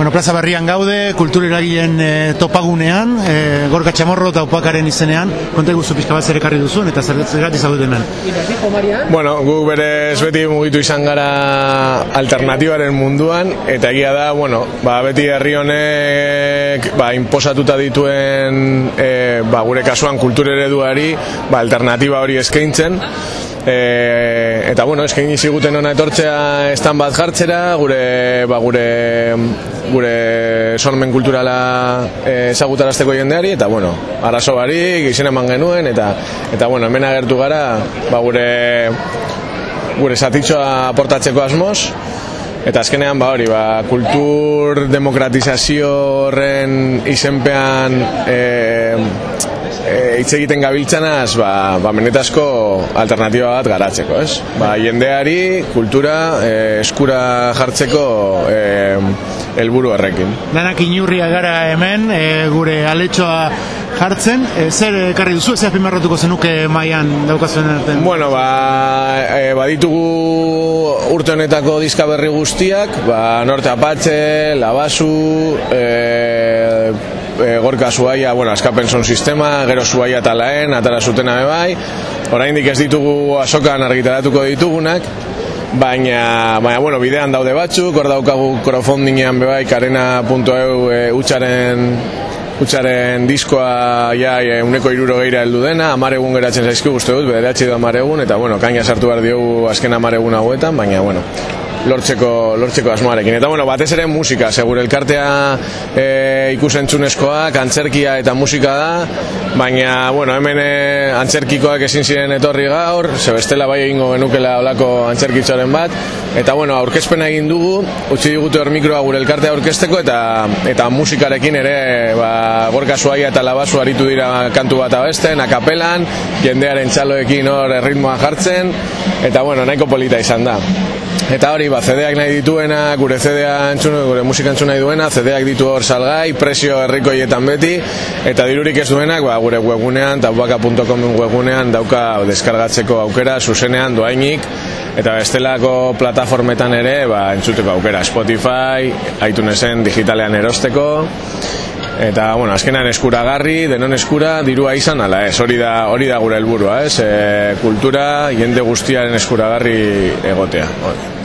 Bueno, plaza berrian gaude, kultur eragileen e, topagunean, e, gorka txamorro eta upakaren izenean, konta guzu pixka bat zer ekarri duzuen eta zer gati zaudet hemen. Bueno, gu berez beti mugitu izan gara alternatibaren munduan, eta egia da, bueno, ba, beti herri honek ba, imposatuta dituen e, ba, gure kasuan kultur ereduari ba, alternatiba hori eskaintzen, e, eta bueno, eskaini ziguten ona etortzea estan bat jartzera, gure ba, gure gure sormen kulturala e, ezagutarazteko jendeari eta bueno, arazo barik izen eman genuen eta eta bueno, hemen agertu gara, ba, gure gure satitzoa aportatzeko asmoz Eta azkenean ba hori, ba, kultur demokratizazio horren izenpean e, e, hitz egiten gabiltzanaz, ba, ba menetazko alternatiba bat garatzeko, ez? Ba, jendeari, kultura, e, eskura jartzeko e, helburu horrekin. Danak inurria gara hemen, e, gure aletxoa jartzen, e, zer ekarri duzu, ez apimarratuko zenuke maian daukazuen erten? Bueno, ba, e, baditugu urte honetako diska berri guztiak, ba, Norte Apache, Labasu, e, e, gorka zuaia, bueno, askapen son sistema, gero zuaia eta laen, atara zutena bebai, oraindik ez ditugu asokan argitaratuko ditugunak, baina, baina, bueno, bidean daude batzuk, hor daukagu crowdfundingean bebai, karena.eu e, utxaren Utsaren diskoa ja e, uneko iruro geira heldu dena, amare egun geratzen zaizki guzti dut, bederatzi da amare egun, eta bueno, kaina sartu behar diogu azken amare egun hauetan, baina bueno, lortzeko, lortzeko asmoarekin. Eta bueno, batez ere musika, segure elkartea e, ikusentzunezkoa, antzerkia eta musika da, baina bueno, hemen e, antzerkikoak ezin ziren etorri gaur, ze bestela bai egingo genukela olako antzerkitzoren bat, eta bueno, aurkezpena egin dugu, utzi digute hor mikroa gure elkartea aurkezteko, eta eta musikarekin ere, ba, gorka zuaia eta labazu aritu dira kantu bat abesten, akapelan, jendearen txaloekin hor ritmoa jartzen, eta bueno, nahiko polita izan da. Eta hori, ba, CD-ak nahi dituena, gure CD-a entzun, gure musika entzun nahi duena, CD-ak ditu hor salgai, presio herrikoietan beti, eta dirurik ez duenak, ba, gure webgunean, taubaka.com webgunean, dauka deskargatzeko aukera, zuzenean, doainik, eta bestelako plataformetan ere, ba, entzuteko aukera, Spotify, iTunesen digitalean erosteko, eta bueno, azkenan eskuragarri, denon eskura, dirua izan ala, ez, hori da, hori da gure helburua, ez, e, kultura, jende guztiaren eskuragarri egotea. Hori.